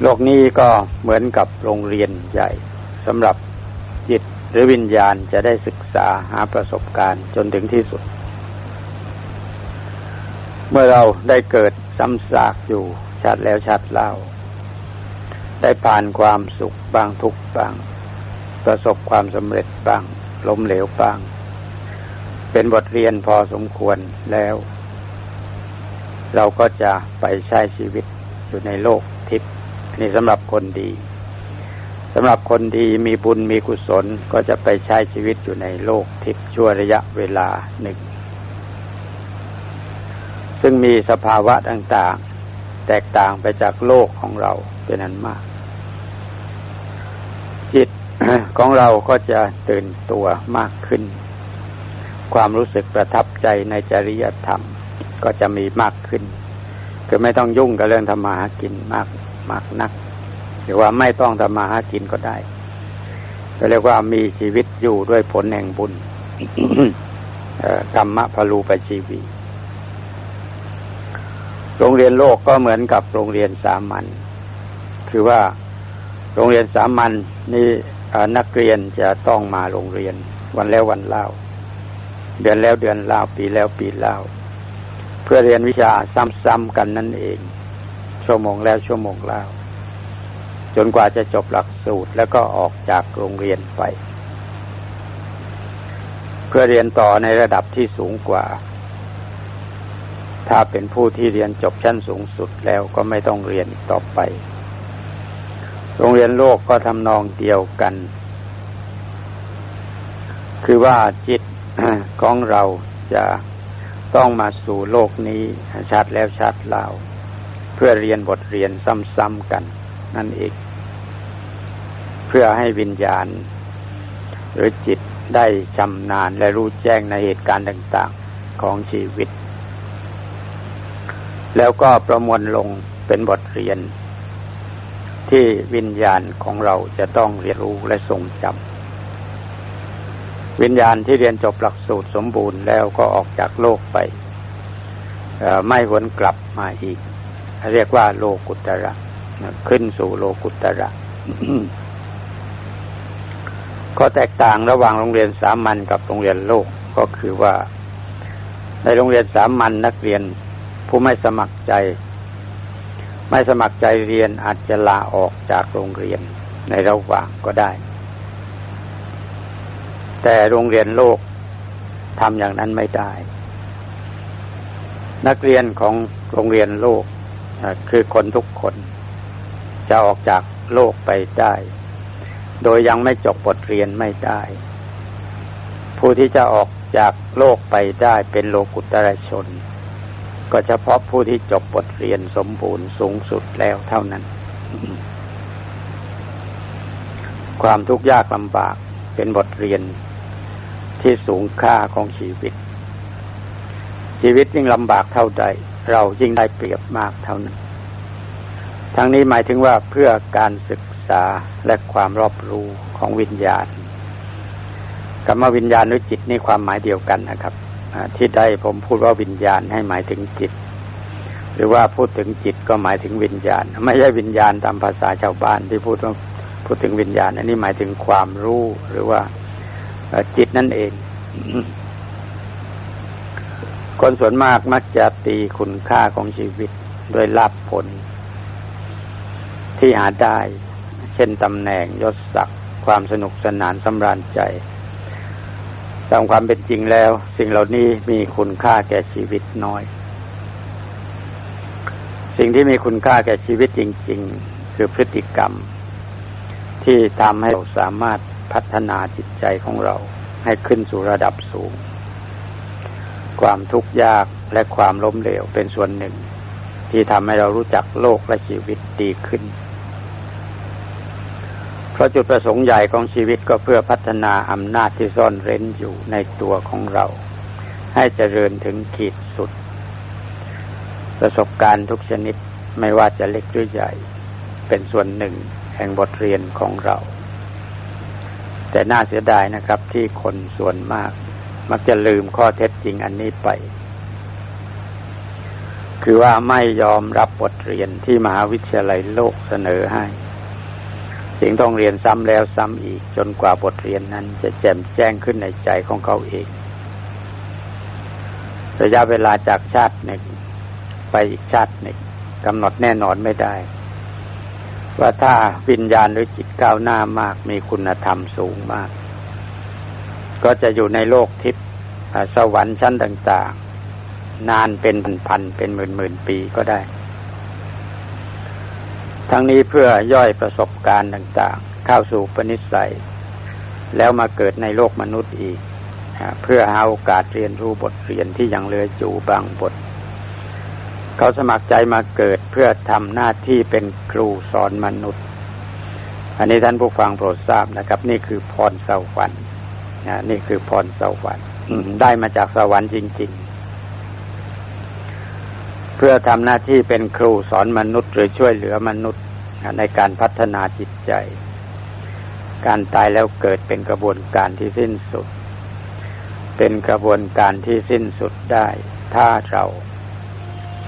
โลกนี้ก็เหมือนกับโรงเรียนใหญ่สำหรับจิตหรือวิญญาณจะได้ศึกษาหาประสบการณ์จนถึงที่สุด เมื่อเราได้เกิดซ้ำซากอยู่ชัดแล้วชัดเล่า ได้ผ่านความสุขบางทุกบาง ประสบความสำเร็จบาง ล้มเหลวบาง เป็นบทเรียนพอสมควรแล้ว เราก็จะไปใช้ชีวิตอยู่ในโลกทิพย์ นี่สำหรับคนดีสำหรับคนดีมีบุญมีกุศลก็จะไปใช้ชีวิตอยู่ในโลกทิพย์ชั่วระยะเวลาหนึ่ง ซึ่งมีสภาวะต่างๆ แตกต่างไปจากโลกของเราเป็นนั้นมาก จิตของเราก็จะตื่นตัวมากขึ้น ความรู้สึกประทับใจในจริยธรรมก็จะมีมากขึ้น คือไม่ต้องยุ่งกับเรื่องธรรมาหากินมาก มากนัก หรือว่าไม่ต้องทำมาหากินก็ได้ก็เรียกว่ามีชีวิตอยู่ด้วยผลแห่งบุญกรรมะพลูปชีวี โรงเรียนโลกก็เหมือนกับโรงเรียนสามัญ คือว่าโรงเรียนสามัญนี่นักเรียนจะต้องมาโรงเรียน วันแล้ววันเล่า เดือนแล้วเดือนเล่าปีแล้วปีเล่า เพื่อเรียนวิชาซ้ำๆกันนั่นเอง ชั่วโมงแล้วชั่วโมงเล่าจนกว่าจะจบหลักสูตรแล้วก็ออกจากโรงเรียนไป เพื่อเรียนต่อในระดับที่สูงกว่า ถ้าเป็นผู้ที่เรียนจบชั้นสูงสุดแล้วก็ไม่ต้องเรียนต่อไป โรงเรียนโลกก็ทำนองเดียวกัน คือว่าจิตของเราจะต้องมาสู่โลกนี้ชัดแล้วชัดเล่า เพื่อเรียนบทเรียนซ้ำๆกัน นั่นเอง เพื่อให้วิญญาณ หรือจิตได้ชำนาญและรู้แจ้งในเหตุการณ์ต่าง ๆของชีวิต แล้วก็ประมวลลงเป็นบทเรียน ที่วิญญาณของเราจะต้องเรียนรู้และทรงจำวิญญาณที่เรียนจบหลักสูตรสมบูรณ์แล้วก็ออกจากโลกไปไม่หวนกลับมาอีก เรียกว่าโลกุตระขึ้นสู่โลกุตระก็แตกต่างระหว่างโรงเรียนสามัญกับโรงเรียนโลกก็คือว่า ในโรงเรียนสามัญนักเรียนผู้ไม่สมัครใจ ไม่สมัครใจเรียนอาจจะลาออกจากโรงเรียนในระหว่างก็ได้ แต่โรงเรียนโลกทำอย่างนั้นไม่ได้ นักเรียนของโรงเรียนโลก คือคนทุกคนจะออกจากโลกไปได้ โดยยังไม่จบบทเรียนไม่ได้ ผู้ที่จะออกจากโลกไปได้เป็นโลกุตระชน ก็เฉพาะผู้ที่จบบทเรียนสมบูรณ์สูงสุดแล้วเท่านั้น ความทุกข์ยากลำบากเป็นบทเรียนที่สูงค่าของชีวิต ชีวิตยิ่งลำบากเท่าใด เรายิ่งได้เปรียบมากเท่านั้นทั้งนี้หมายถึงว่าเพื่อการศึกษาและความรอบรู้ของวิญญาณกรรมวิญญาณหรือจิตนี่ความหมายเดียวกันนะครับที่ได้ผมพูดว่าวิญญาณให้หมายถึงจิต หรือว่าพูดถึงจิตก็หมายถึงวิญญาณ ไม่ใช่วิญญาณตามภาษาชาวบ้านที่พูดว่าพูดถึงวิญญาณอันนี้หมายถึงความรู้หรือว่าจิตนั่นเอง คนส่วนมากมักจะตีคุณค่าของชีวิตด้วยลาภผล ที่หาได้ เช่นตำแหน่งยศศักดิ์ความสนุกสนานสำราญใจตามความเป็นจริงแล้ว สิ่งเหล่านี้มีคุณค่าแก่ชีวิตน้อย สิ่งที่มีคุณค่าแก่ชีวิตจริง ๆ คือพฤติกรรม ที่ทำให้เราสามารถพัฒนาจิตใจของเราให้ขึ้นสู่ระดับสูง ความทุกข์ยากและความล้มเหลวเป็นส่วนหนึ่ง ที่ทำให้เรารู้จักโลกและชีวิตดีขึ้น เพราะจุดประสงค์ใหญ่ของชีวิตก็เพื่อพัฒนาอำนาจที่ซ่อนเร้นอยู่ในตัวของเรา ให้เจริญถึงขีดสุด ประสบการณ์ทุกชนิดไม่ว่าจะเล็กหรือใหญ่ เป็นส่วนหนึ่งแห่งบทเรียนของเรา แต่น่าเสียดายนะครับที่คนส่วนมาก มักจะลืมข้อเท็จจริงอันนี้ไป คือว่าไม่ยอมรับบทเรียนที่มหาวิทยาลัยโลกเสนอให้จึงต้องเรียนซ้ำแล้วซ้ำอีกจนกว่าบทเรียนนั้น จะแจ่มแจ้งขึ้นในใจของเขาเองระยะเวลาจากชาติหนึ่งไปอีกชาติหนึ่งกำหนดแน่นอนไม่ได้ ว่าถ้าวิญญาณหรือจิตก้าวหน้ามากมีคุณธรรมสูงมาก ก็จะอยู่ในโลกทิพย์สวรรค์ชั้นต่างๆ นานเป็นพันๆเป็นหมื่นๆปีก็ได้ ทั้งนี้เพื่อย่อยประสบการณ์ต่างๆ เข้าสู่ปณิสัย แล้วมาเกิดในโลกมนุษย์อีก เพื่อหาโอกาสเรียนรู้บทเรียนที่ยังเหลืออยู่บางบท เขาสมัครใจมาเกิดเพื่อทำหน้าที่เป็นครูสอนมนุษย์อันนี้ท่านผู้ฟังโปรดทราบนะครับ นี่คือพรสวรรค์ นี่คือพรสวรรค์ได้มาจากสวรรค์จริง ๆ เพื่อทำหน้าที่เป็นครูสอนมนุษย์ หรือช่วยเหลือมนุษย์ในการพัฒนาจิตใจ การตายแล้วเกิดเป็นกระบวนการที่สิ้นสุด เป็นกระบวนการที่สิ้นสุดได้ ถ้าเรา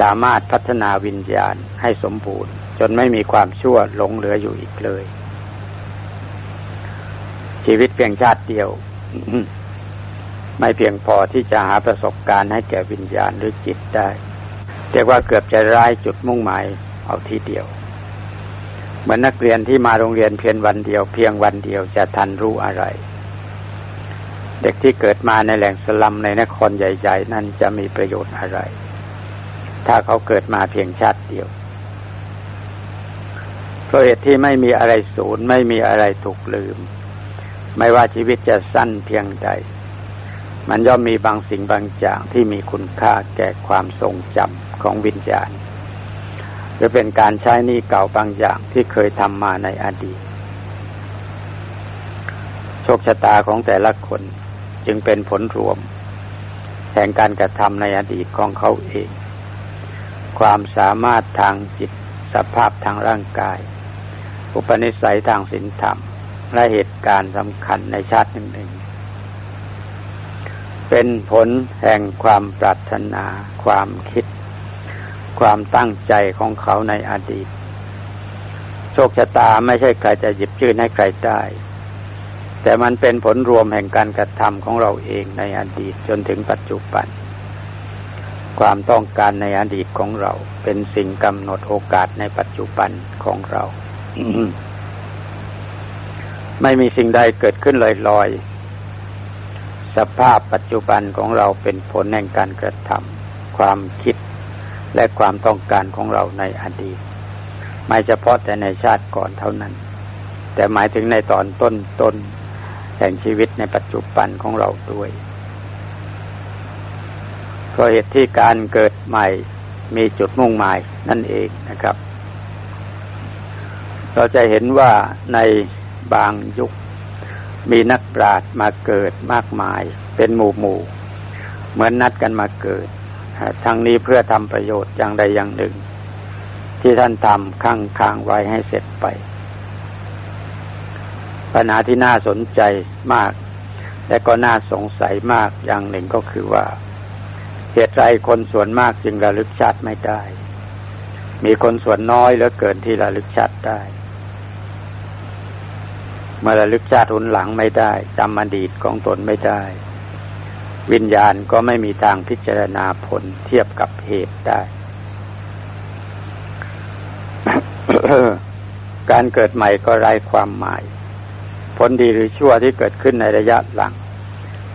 สามารถพัฒนาวิญญาณให้สมบูรณ์ จนไม่มีความชั่วหลงเหลืออยู่อีกเลย ชีวิตเพียงชาติเดียว ไม่เพียงพอที่จะหาประสบการณ์ให้แก่วิญญาณหรือจิตได้เรียกว่าเกือบจะร้ายจุดมุ่งหมายเอาทีเดียว เหมือนนักเรียนที่มาโรงเรียนเพียงวันเดียว เพียงวันเดียวจะทันรู้อะไร เด็กที่เกิดมาในแหล่งสลัมในนครใหญ่ ๆ นั้นจะมีประโยชน์อะไร ถ้าเขาเกิดมาเพียงชาติเดียวเพราะเหตุที่ไม่มีอะไรสูญไม่มีอะไรถูกลืม ไม่ว่าชีวิตจะสั้นเพียงใด มันย่อมมีบางสิ่งบางอย่างที่มีคุณค่าแก่ความทรงจำของวิญญาณ หรือเป็นการใช้นี่เก่าบางอย่างที่เคยทำมาในอดีต โชคชะตาของแต่ละคนจึงเป็นผลรวมแห่งการกระทำในอดีตของเขาเอง ความสามารถทางจิตสภาพทางร่างกาย อุปนิสัยทางศีลธรรม และเหตุการณ์สำคัญในชาติหนึ่งๆเป็นผลแห่งความปรารถนา ความคิด ความตั้งใจของเขาในอดีต โชคชะตาไม่ใช่ใครจะหยิบยื่นให้ใครได้ แต่มันเป็นผลรวมแห่งการกระทำของเราเองในอดีตจนถึงปัจจุบันความต้องการในอดีตของเรา เป็นสิ่งกำหนดโอกาสในปัจจุบันของเรา ไม่มีสิ่งใดเกิดขึ้นลอยๆ สภาพปัจจุบันของเราเป็นผลแห่งการกระทำความคิดและความต้องการของเราในอดีต ไม่เฉพาะแต่ในชาติก่อนเท่านั้น แต่หมายถึงในตอนต้นต้นแห่งชีวิตในปัจจุบันของเราด้วยเพราะเหตุที่การเกิดใหม่มีจุดมุ่งหมายนั่นเองนะครับ เราจะเห็นว่าใน บางยุค มีนักปราชญ์มาเกิดมากมาย เป็นหมู่หมู่เหมือนนัดกันมาเกิดทั้งนี้เพื่อทำประโยชน์อย่างใดอย่างหนึ่ง ที่ท่านทำค้างค้างไว้ให้เสร็จไป ปัญหาที่น่าสนใจมาก และก็น่าสงสัยมากอย่างหนึ่งก็คือว่าเหตุไรคนส่วนมากจึงระลึกชาติไม่ได้ มีคนส่วนน้อยเหลือเกินที่ระลึกชาติได้ มื่อระลึกชาติหุนหลังไม่ได้จำอดีตของตนไม่ได้ วิญญาณก็ไม่มีทางพิจารณาผลเทียบกับเหตุได้ การเกิดใหม่ก็ไร้ความหมาย ผลดีหรือชั่วที่เกิดขึ้นในระยะหลัง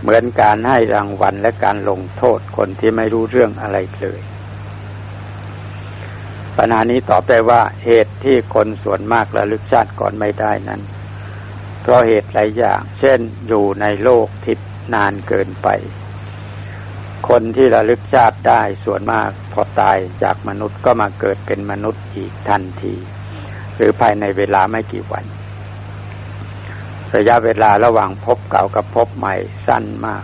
เหมือนการให้รางวัลและการลงโทษคนที่ไม่รู้เรื่องอะไรเลยปัญหานี้ตอบได้ว่าเหตุที่คนส่วนมากระลึกชาติก่อนไม่ได้นั้น เพราะเหตุหลายอย่าง เช่นอยู่ในโลกทิพนานเกินไป คนที่ระลึกชาติได้ส่วนมากพอตายจากมนุษย์ก็มาเกิดเป็นมนุษย์อีกทันที หรือภายในเวลาไม่กี่วัน ระยะเวลาระหว่างพบเก่ากับพบใหม่สั้นมาก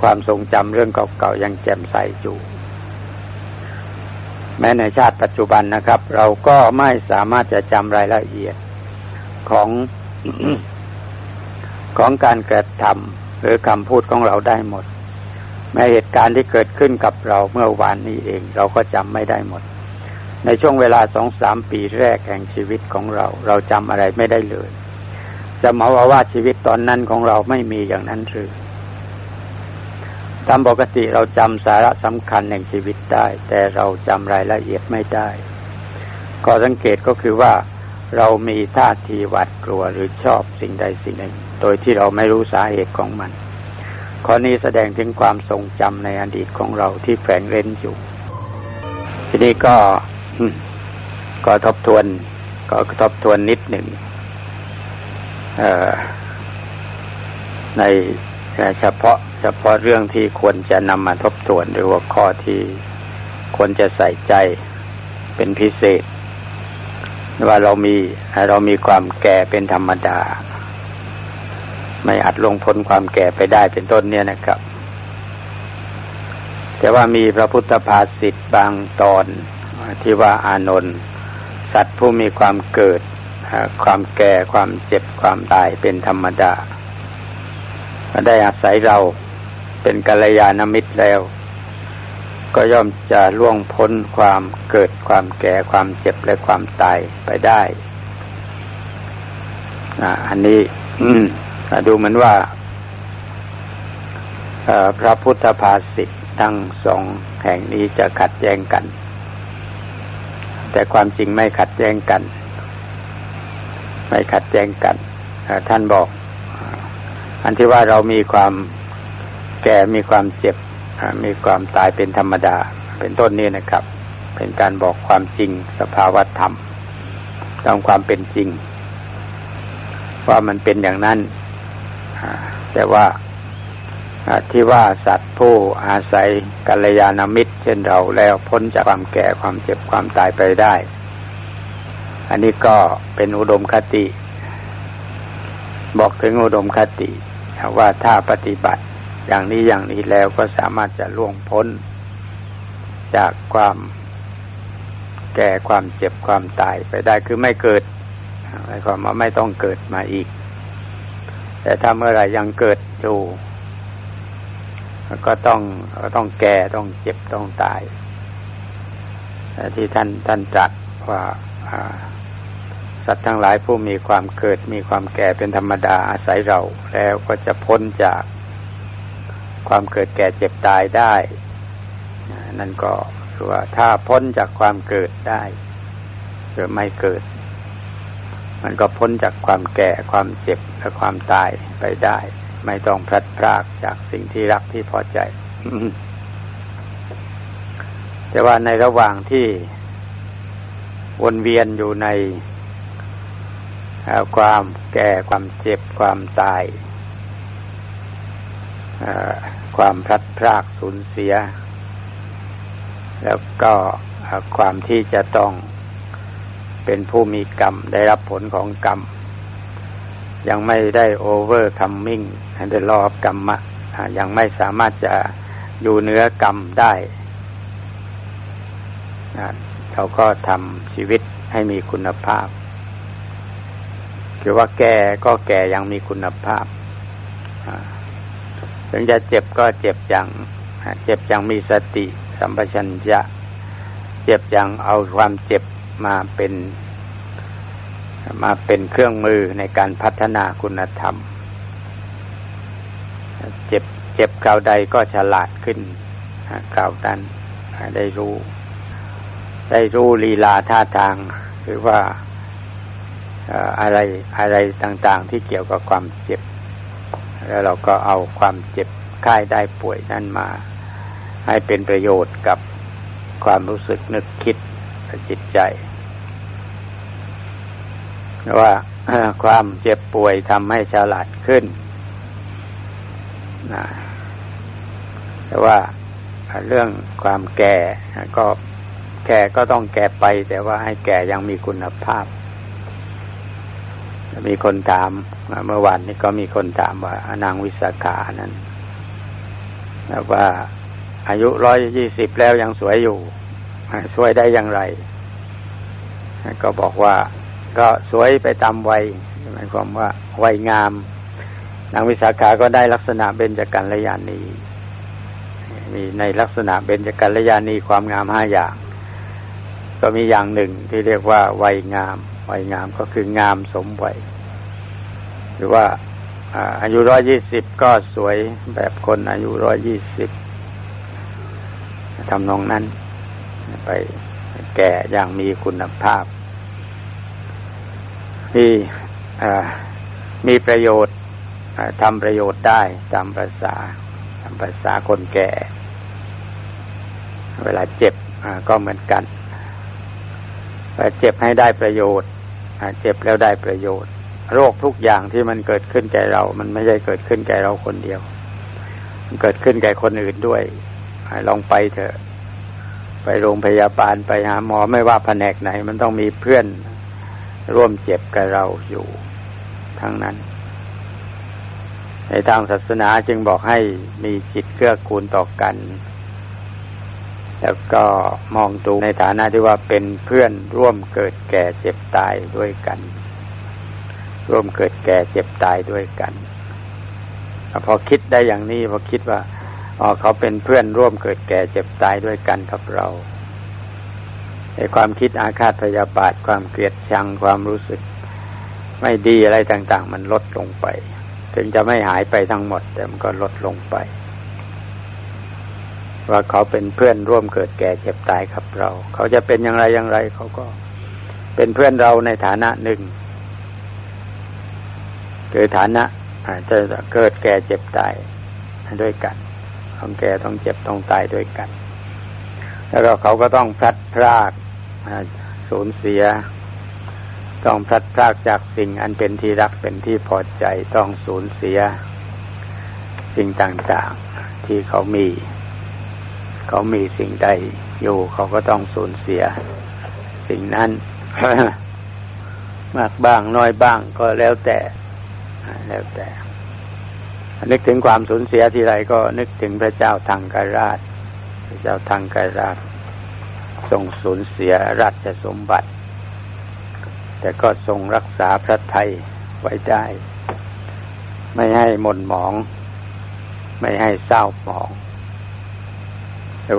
ความทรงจำเรื่องเก่าๆยังแจ่มใสอยู่แม้ในชาติปัจจุบันนะครับ เราก็ไม่สามารถจะจำรายละเอียดของ ของการกระทำหรือคำพูดของเราได้หมด แม้เหตุการณ์ที่เกิดขึ้นกับเราเมื่อวานนี้เอง เราก็จำไม่ได้หมด ในช่วงเวลาสองสามปีแรกแห่งชีวิตของเรา เราจำอะไรไม่ได้เลย จะมาว่าว่าชีวิตตอนนั้นของเราไม่มีอย่างนั้นหรือตามปกติเราจำสาระสำคัญแห่งชีวิตได้ แต่เราจำรายละเอียดไม่ได้ ก็สังเกตก็คือว่า เรามีท่าทีหวาดกลัวหรือชอบสิ่งใดสิ่งหนึ่ง โดยที่เราไม่รู้สาเหตุของมัน ข้อนี้แสดงถึงความทรงจำในอดีตของเราที่แฝงเร้นอยู่ ทีนี้ก็ก็ทบทวน ก็ทบทวนนิดหนึ่งในเฉพาะ เฉพาะเรื่องที่ควรจะนำมาทบทวนหรือว่าข้อที่ควรจะใส่ใจเป็นพิเศษ ว่าเรามีเรามีความแก่เป็นธรรมดา ไม่อาจลงพ้นความแก่ไปได้เป็นต้นเนี่ยนะครับ แต่ว่ามีพระพุทธภาษิตบางตอนที่ว่าอานนท์สัตว์ผู้มีความเกิด ความแก่ความเจ็บความตายเป็นธรรมดาได้อาศัยเราเป็นกัลยาณมิตรแล้ว ก็ย่อมจะล่วงพ้นความเกิดความแก่ความเจ็บและความตายไปได้อันนี้ดูเหมือนว่าพระพุทธภาษิตทั้งสองแห่งนี้จะขัดแย้งกัน แต่ความจริงไม่ขัดแย้งกัน ไม่ขัดแย้งกันท่านบอก อันที่ว่าเรามีความแก่มีความเจ็บ มีความตายเป็นธรรมดา เป็นต้นนี้นะครับ เป็นการบอกความจริงสภาวธรรมตามความเป็นจริง ว่ามันเป็นอย่างนั้นแต่ว่าที่ว่าสัตว์ผู้อาศัยกัลยาณมิตร เช่นเราแล้วพ้นจากความแก่ความเจ็บความตายไปได้ อันนี้ก็เป็นอุดมคติ บอกถึงอุดมคติว่าถ้าปฏิบัติ อย่างนี้อย่างนี้แล้วก็สามารถจะล่วงพ้น จากความแก่ความเจ็บความตายไปได้คือไม่เกิดหมายความว่าไม่ต้องเกิดมาอีก แต่ถ้าเมื่อไรยังเกิดอยู่ก็ต้องก็ต้องแก่ต้องเจ็บต้องตายที่ท่านท่านจัดว่าสัตว์ทั้งหลายผู้มีความเกิดมีความแก่เป็นธรรมดาอาศัยเรา แล้วก็จะพ้นจาก ความเกิดแก่เจ็บตายได้ นั่นก็คือว่าถ้าพ้นจากความเกิดได้หรือไม่เกิด มันก็พ้นจากความแก่ความเจ็บและความตายไปได้ ไม่ต้องพลัดพรากจากสิ่งที่รักที่พอใจ แต่ว่าในระหว่างที่วนเวียนอยู่ในความแก่ความเจ็บความตาย ความพลัดพรากสูญเสีย แล้วก็ความที่จะต้องเป็นผู้มีกรรม ได้รับผลของกรรม ยังไม่ได้ overcoming the law of karma ยังไม่สามารถจะอยู่เหนือกรรมได้เราก็ทำชีวิตให้มีคุณภาพ คือว่าแก่ก็แก่ยังมีคุณภาพ ถึงจะเจ็บก็เจ็บอย่างเจ็บอย่างมีสติ สัมปชัญญะ เจ็บอย่างเอาความเจ็บมาเป็นมาเป็นเครื่องมือในการพัฒนาคุณธรรม เจ็บเจ็บคราวใดก็ฉลาดขึ้นคราวนั้นได้รู้ ได้รู้ลีลาท่าทาง หรือว่าอะไรอะไรต่าง ๆ ที่เกี่ยวกับความเจ็บ แล้วเราก็เอาความเจ็บไข้ได้ป่วยนั้นมา ให้เป็นประโยชน์กับความรู้สึกนึกคิดจิตใจว่าความเจ็บป่วยทำให้ฉลาดขึ้นนะแต่ว่าเรื่องความแก่ก็แก่ก็ต้องแก่ไป แต่ว่าให้แก่ยังมีคุณภาพ มีคนถามเมื่อวานนี้ก็มีคนถามว่านางวิสาขานั้นว่าอายุร้อยยี่สิบแล้วยังสวยอยู่สวยได้อย่างไร ก็บอกว่า ก็สวยไปตามวัยหมายความว่าวัยงาม นางวิสาขาก็ได้ลักษณะเบญจกัลยาณีมีในลักษณะเบญจกัลยาณีความงามห้าอย่าง ก็มีอย่างหนึ่งที่เรียกว่าวัยงาม วัยงามก็คืองามสมวัย หรือว่าอายุร้อยยี่สิบก็สวยแบบคนอายุร้อยยี่สิบทำนองนั้น ไปแก่อย่างมีคุณภาพมีมีประโยชน์ทำประโยชน์ได้ตามภาษาตามภาษาคนแก่ เวลาเจ็บก็เหมือนกัน เจ็บให้ได้ประโยชน์เจ็บแล้วได้ประโยชน์ โรคทุกอย่างที่มันเกิดขึ้นแก่เรา มันไม่ใช่เกิดขึ้นแก่เราคนเดียว มันเกิดขึ้นแก่คนอื่นด้วยลองไปเถอะ ไปโรงพยาบาลไปหาหมอไม่ว่าแผนกไหน มันต้องมีเพื่อนร่วมเจ็บกับเราอยู่ทั้งนั้น ในทางศาสนาจึงบอกให้มีจิตเกื้อกูลต่อกัน แล้วก็มองดูในฐานะที่ว่าเป็นเพื่อนร่วมเกิดแก่เจ็บตายด้วยกัน ร่วมเกิดแก่เจ็บตายด้วยกันพอคิดได้อย่างนี้พอคิดว่าอ๋อเขาเป็นเพื่อนร่วมเกิดแก่เจ็บตายด้วยกันกับเราในความคิดอาฆาตพยาบาทความเกลียดชังความรู้สึก ไม่ดีอะไรต่าง ๆ มันลดลงไป ถึงจะไม่หายไปทั้งหมด แต่มันก็ลดลงไป ว่าเขาเป็นเพื่อนร่วมเกิดแก่เจ็บตายกับเรา เขาจะเป็นอย่างไรอย่างไร เขาก็เป็นเพื่อนเราในฐานะหนึ่งคือฐานะจะเกิดแก่เจ็บตายด้วยกันต้องแก่ต้องเจ็บต้องตายด้วยกัน แล้วก็เขาก็ต้องพลัดพรากสูญเสีย ต้องพลัดพรากจากสิ่งอันเป็นที่รักเป็นที่พอใจต้องสูญเสีย สิ่งต่างๆที่เขามี เขามีสิ่งใดอยู่ เขาก็ต้องสูญเสีย สิ่งนั้น มากบ้างน้อยบ้างก็แล้วแต่ แล้วแต่ นึกถึงความสูญเสียทีไรก็นึกถึงพระเจ้าทางกราช พระเจ้าทางกราชทรงสูญเสียราชสมบัติ แต่ก็ทรงรักษาพระไทยไว้ได้ ไม่ให้หม่นหมอง ไม่ให้เศร้าหมอง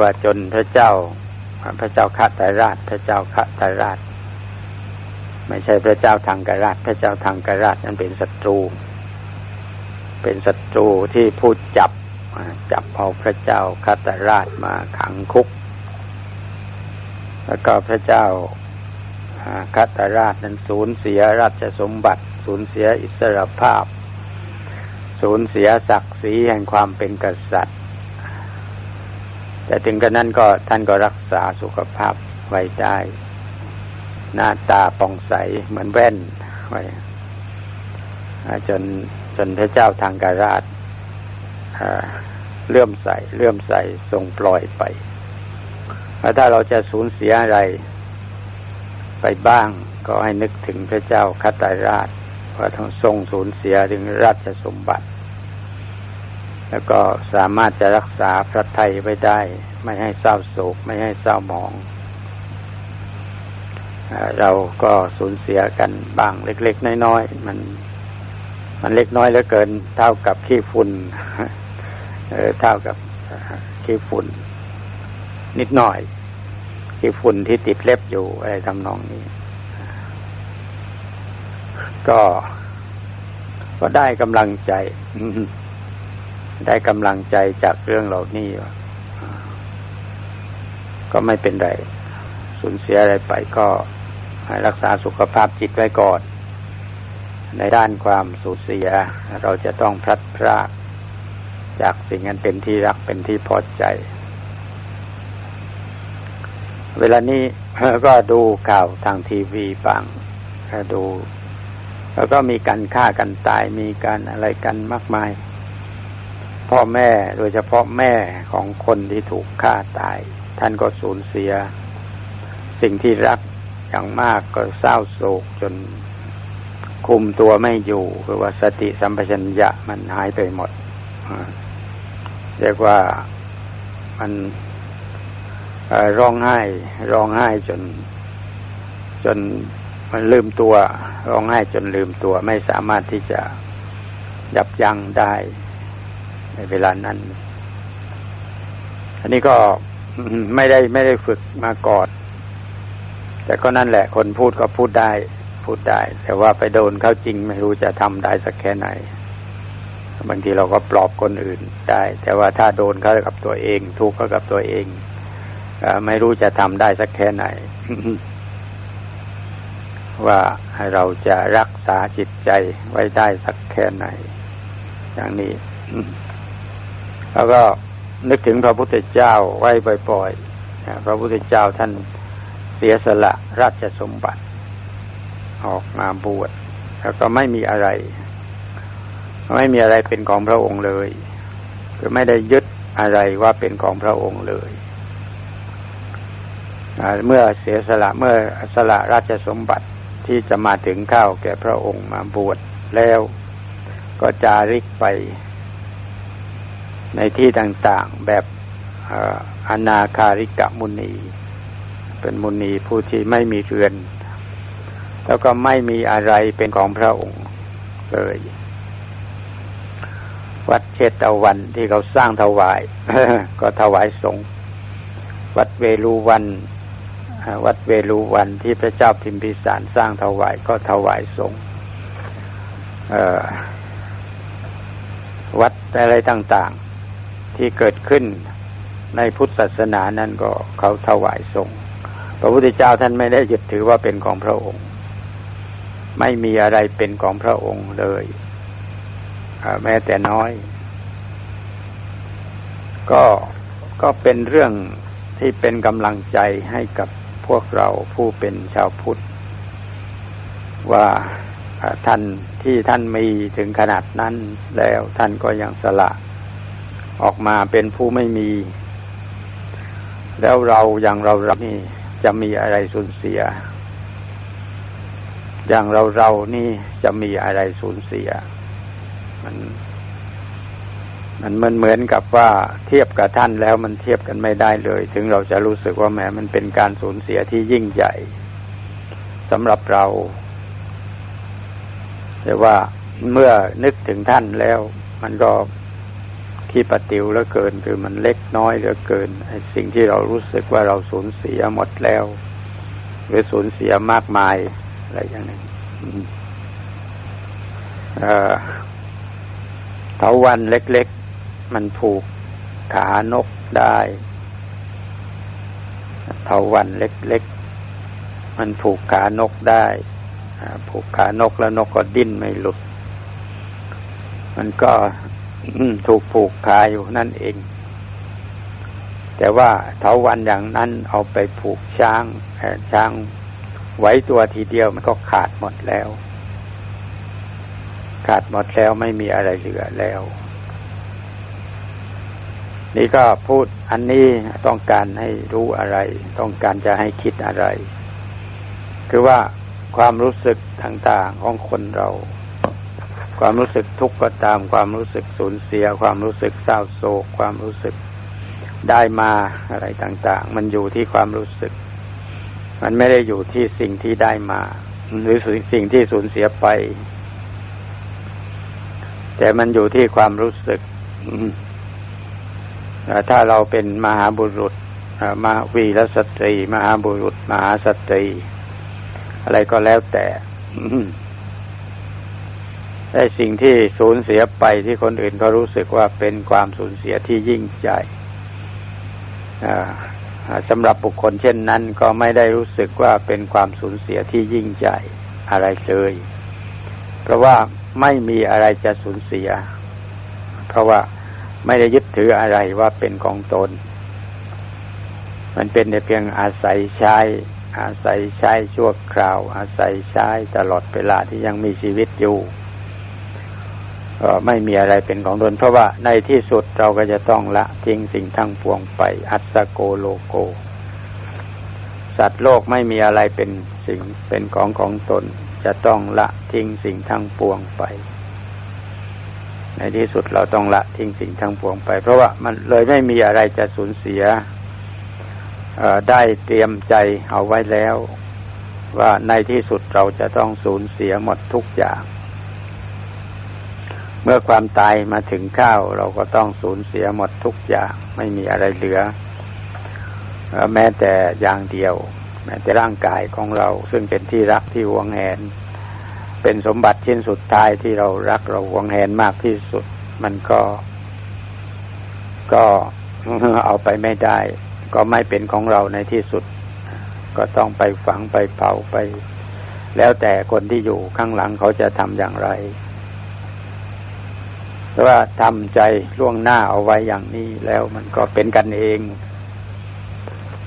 ว่าจนพระเจ้า พระเจ้าคัตราช พระเจ้าคัตราช ไม่ใช่พระเจ้าทางกราช พระเจ้าทางกราชนั้นเป็นศัตรู เป็นศัตรูที่พูดจับจับเอาพระเจ้าคัตราชมาขังคุก แล้วก็พระเจ้าคัตราชนั้นสูญเสียราชสมบัติ สูญเสียอิสรภาพ สูญเสียศักดิ์ศรีแห่งความเป็นกษัตริย์ แต่ถึงกระนั้นก็ท่านก็รักษาสุขภาพไว้ได้ หน้าตาปองใสเหมือนแว่นไว้จนจนพระเจ้าทางการาชเลื่อมใสเลื่อมใสทรงปล่อยไปแล้วถ้าเราจะสูญเสียอะไร ไปบ้างก็ให้นึกถึงพระเจ้าคัตราชว่าทั้งทรงสูญเสียถึงราชสมบัติ แล้วก็สามารถจะรักษาพระไทยไว้ได้ ไม่ให้เศร้าโศก ไม่ให้เศร้าหมอง เราก็สูญเสียกันบ้างเล็ก ๆ น้อยๆมัน มันเล็กน้อยเหลือเกิน เท่ากับขี้ฝุ่นเท่ากับขี้ฝุ่น นิดหน่อยที่ฝุ่นที่ติดเล็บอยู่อะไรทำนองนี้ ก็ก็ได้กำลังใจ ได้กำลังใจจากเรื่องเหล่านี้ก็ไม่เป็นไรสูญเสียอะไรไปก็รักษาสุขภาพจิตไว้ก่อน ในด้านความสูญเสีย เราจะต้องพลัดพรากจากสิ่งนั้นเป็นที่รักเป็นที่พอใจ เวลานี้ก็ดูข่าวทางทีวีฟังดู แล้วก็มีการฆ่ากันตายมีการอะไรกันมากมาย พ่อแม่โดยเฉพาะแม่ของคนที่ถูกฆ่าตาย ท่านก็สูญเสีย สิ่งที่รักอย่างมากก็เศร้าโศกจนคุมตัวไม่อยู่คือว่าสติสัมปชัญญะมันหายไปหมดเรียกว่ามันร้องไห้ร้องไห้จน จนมันลืมตัวร้องไห้จนลืมตัวไม่สามารถที่จะยับยั้งได้ ในเวลานั้น อันนี้ก็ไม่ได้ไม่ได้ฝึกมาก่อนแต่ก็นั่นแหละ คนพูดก็พูดได้ พูดได้ แต่ว่าไปโดนเขาจริงไม่รู้จะทำได้สักแค่ไหน บางทีเราก็ปลอบคนอื่นได้ แต่ว่าถ้าโดนเขากับตัวเอง ทุกข์กับตัวเองไม่รู้จะทำได้สักแค่ไหน ว่าเราจะรักษาจิตใจไว้ได้สักแค่ไหน อย่างนี้ แล้วก็นึกถึงพระพุทธเจ้าไว้บ่อยๆพระพุทธเจ้าท่านเสียสละราชสมบัติ ออกมาบวชแล้วก็ไม่มีอะไร ไม่มีอะไรเป็นของพระองค์เลยคือไม่ได้ยึดอะไรว่าเป็นของพระองค์เลยเมื่อเสียสละเมื่อสละราชสมบัติที่จะมาถึงเข้าแก่พระองค์มาบวชแล้วก็จาริกไป ในที่ต่างๆแบบอนาคาริกะมุนี เป็นมุนีผู้ที่ไม่มีเรือน แล้วก็ไม่มีอะไรเป็นของพระองค์เลย วัดเชตวันที่เขาสร้างถวาย ก็ถวายสงฆ์วัดเวลูวันวัดเวลูวันที่พระเจ้าพิมพิสารสร้างถวายก็ถวายสงฆ์วัดอะไรต่าง ๆ ที่เกิดขึ้นในพุทธศาสนานั้นก็เขาถวายสงพระพุทธเจ้าท่านไม่ได้ยึดถือว่าเป็นของพระองค์ ไม่มีอะไรเป็นของพระองค์เลยแม้แต่น้อย ก็ก็เป็นเรื่องที่เป็นกำลังใจให้กับพวกเราผู้เป็นชาวพุทธ ว่าท่านที่ท่านมีถึงขนาดนั้นแล้วท่านก็ยังสละ ออกมาเป็นผู้ไม่มี แล้วเราอย่างเราเรานี่จะมีอะไรสูญเสีย อย่างเราเรานี่จะมีอะไรสูญเสีย มันมันมันเหมือนกับว่าเทียบกับท่านแล้วมันเทียบกันไม่ได้เลย ถึงเราจะรู้สึกว่าแหมมันเป็นการสูญเสียที่ยิ่งใหญ่สำหรับเรา แต่ว่าเมื่อนึกถึงท่านแล้ว มันก็ ที่ปฏิวเหลือเกิน คือมันเล็กน้อยเหลือเกินสิ่งที่เรารู้สึกว่าเราสูญเสียหมดแล้ว หรือสูญเสียมากมายอะไรอย่างนี้เถาวันเล็กๆ มันผูกขานกได้เถาวันเล็กๆ มันผูกขานกได้ผูกขานกแล้วนกก็ดิ้นไม่หลุด มันก็ ถูกผูกขาอยู่นั่นเอง แต่ว่าเถาวันอย่างนั้นเอาไปผูกช้างช้างไว้ตัวทีเดียวมันก็ขาดหมดแล้ว ขาดหมดแล้วไม่มีอะไรเหลือแล้ว นี่ก็พูดอันนี้ต้องการให้รู้อะไร ต้องการจะให้คิดอะไร คือว่าความรู้สึกต่างๆของคนเรา ความรู้สึกทุกข์ก็ตาม ความรู้สึกสูญเสีย ความรู้สึกเศร้าโศก ความรู้สึกได้มาอะไรต่าง ๆ มันอยู่ที่ความรู้สึก มันไม่ได้อยู่ที่สิ่งที่ได้มา หรือสิ่งที่สูญเสียไป แต่มันอยู่ที่ความรู้สึกถ้าเราเป็นมหาบุรุษมาวีรสตรี มหาบุรุษ มหาสตรี อะไรก็แล้วแต่ ได้สิ่งที่สูญเสียไปที่คนอื่นก็รู้สึกว่าเป็นความสูญเสียที่ยิ่งใหญ่สำหรับบุคคลเช่นนั้นก็ไม่ได้รู้สึกว่าเป็นความสูญเสียที่ยิ่งใหญ่อะไรเลย เพราะว่าไม่มีอะไรจะสูญเสีย เพราะว่าไม่ได้ยึดถืออะไรว่าเป็นของตน มันเป็นแต่เพียงอาศัยใช้ อาศัยใช้ชั่วคราว อาศัยใช้ตลอดเวลาที่ยังมีชีวิตอยู่ ก็ไม่มีอะไรเป็นของตนเพราะว่าในที่สุดเราก็จะต้องละทิ้งสิ่งทั้งปวงไป อัตโกโลโก สัตว์โลกไม่มีอะไรเป็นสิ่งเป็นของของตน จะต้องละทิ้งสิ่งทั้งปวงไป ในที่สุดเราต้องละทิ้งสิ่งทั้งปวงไป เพราะว่ามันเลยไม่มีอะไรจะสูญเสียได้เตรียมใจเอาไว้แล้ว ว่าในที่สุดเราจะต้องสูญเสียหมดทุกอย่าง เมื่อความตายมาถึงข้าวเราก็ต้องสูญเสียหมดทุกอย่างไม่มีอะไรเหลือ แม้แต่อย่างเดียว แม้แต่ร่างกายของเรา ซึ่งเป็นที่รักที่หวงแหน เป็นสมบัติชิ้นสุดท้ายที่เรารักเราหวงแหนมากที่สุด มันก็ ก็เอาไปไม่ได้ ก็ไม่เป็นของเราในที่สุด ก็ต้องไปฝังไปเผาไป แล้วแต่คนที่อยู่ข้างหลังเขาจะทำอย่างไร ว่าทำใจล่วงหน้าเอาไว้อย่างนี้แล้วมันก็เป็นกันเอง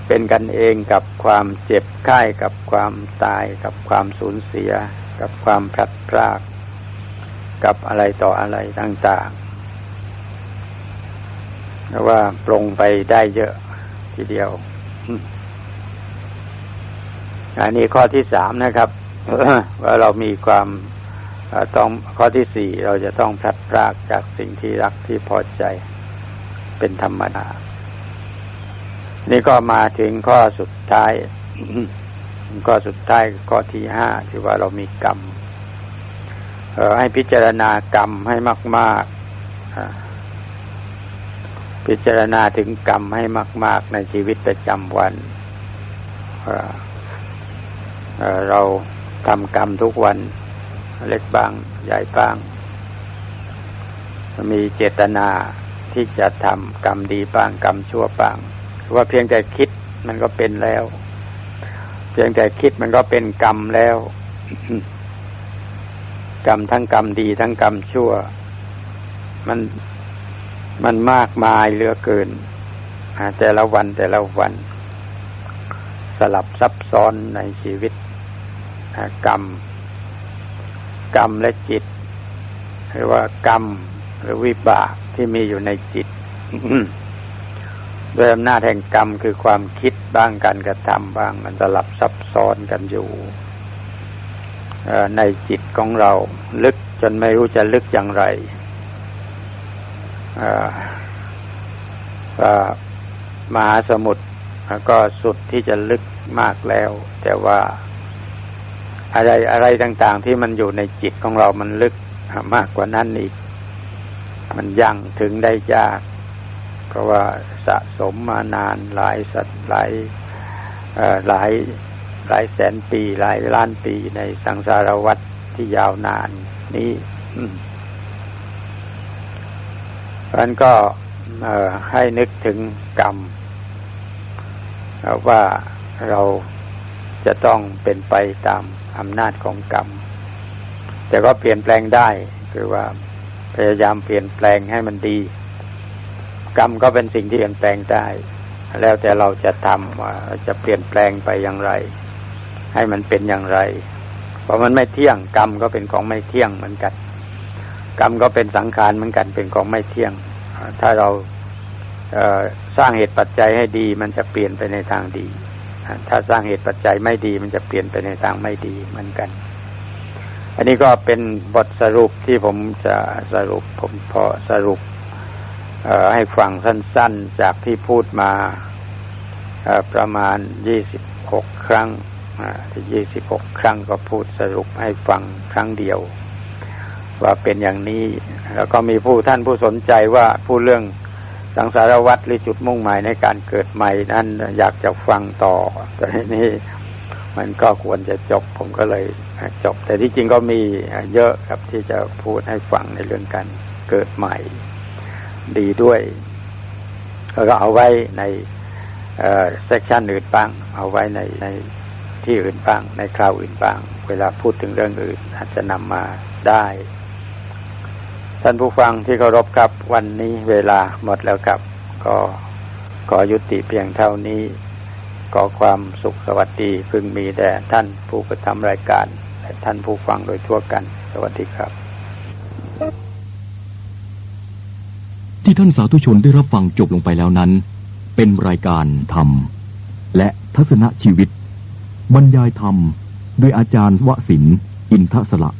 เป็นกันเองกับความเจ็บไข้กับความตาย กับความสูญเสีย กับความพลัดพราก กับอะไรต่ออะไรต่างๆแต่ว่าปรงไปได้เยอะทีเดียว อันนี้ข้อที่สามนะครับว่าเรามีความ ต้องข้อที่สี่เราจะต้องพลัดพรากจากสิ่งที่รักที่พอใจเป็นธรรมดา นี่ก็มาถึงข้อสุดท้าย ข้อสุดท้ายข้อที่ห้าที่ว่าเรามีกรรมให้พิจารณากรรมให้มากๆ พิจารณาถึงกรรมให้มาก ๆ ในชีวิตประจำวัน เราทำกรรมทุกวัน เล็กบางใหญ่บาง มีเจตนาที่จะทำกรรมดีบ้างกรรมชั่วบ้างว่าเพียงแต่คิดมันก็เป็นแล้ว เพียงแต่คิดมันก็เป็นกรรมแล้ว กรรมทั้งกรรมดีทั้งกรรมชั่ว มันมันมากมายเหลือเกินแต่ละวันแต่ละวัน สลับซับซ้อนในชีวิตกรรม กรรมและจิต หรือว่ากรรมหรือวิบากที่มีอยู่ในจิตด้วยอำนาจแห่งกรรมคือความคิดบ้างการกระทำบ้างมันสลับซับซ้อนกันอยู่ในจิตของเรา ลึกจนไม่รู้จะลึกอย่างไรมหาสมุทรก็สุดที่จะลึกมากแล้ว แต่ว่า อะไรอะไรต่างๆ ที่มันอยู่ในจิตของเรามันลึกมากกว่านั้นอีก มันยังถึงได้ยาก เพราะว่าสะสมมานานหลายสัตหลายหลายหลายแสนปี หลายล้านปีในสังสารวัฏที่ยาวนาน นี้เพราะนั้นก็ให้นึกถึงกรรมว่าเรา จะต้องเป็นไปตามอำนาจของกรรม แต่ก็เปลี่ยนแปลงได้คือว่าพยายามเปลี่ยนแปลงให้มันดี กรรมก็เป็นสิ่งที่เปลี่ยนแปลงได้ แล้วแต่เราจะทำว่าจะเปลี่ยนแปลงไปอย่างไร ให้มันเป็นอย่างไร เพราะมันไม่เที่ยงกรรมก็เป็นของไม่เที่ยงเหมือนกัน กรรมก็เป็นสังขารเหมือนกันเป็นของไม่เที่ยง ถ้าเราสร้างเหตุปัจจัยให้ดี มันจะเปลี่ยนไปในทางดี ถ้าสร้างเหตุปัจจัยไม่ดี มันจะเปลี่ยนไปในทางไม่ดีเหมือนกัน อันนี้ก็เป็นบทสรุปที่ผมจะสรุปผมพอสรุปให้ฟังสั้น ๆ จากที่พูดมาประมาณยี่สิบหกครั้งที่ยี่สิบหกครั้งก็พูดสรุปให้ฟังครั้งเดียว ว่าเป็นอย่างนี้ แล้วก็มีผู้ท่านผู้สนใจว่าผู้เรื่อง สังสารวัตรหรือจุดมุ่งหมายในการเกิดใหม่นั้นอยากจะฟังต่อแต่นี้มันก็ควรจะจบผมก็เลยจบ แต่ที่จริงก็มีเยอะครับที่จะพูดให้ฟังในเรื่องการเกิดใหม่ ดีด้วยก็เอาไว้ในเซกชันอื่นบ้าง เอาไว้ในในที่อื่นบ้าง ในคราวอื่นบ้าง เวลาพูดถึงเรื่องอื่นอาจจะนำมาได้ ท่านผู้ฟังที่เคารพครับวันนี้เวลาหมดแล้วครับ ก็ขอยุติเพียงเท่านี้ขอความสุขสวัสดีพึงมีแด่ท่านผู้กระทำรายการและท่านผู้ฟังโดยทั่วกัน สวัสดีครับ ที่ท่านสาธุชนได้รับฟังจบลงไปแล้วนั้น เป็นรายการธรรม และทัศนชีวิต บรรยายธรรม โดยอาจารย์วสินอินทศละ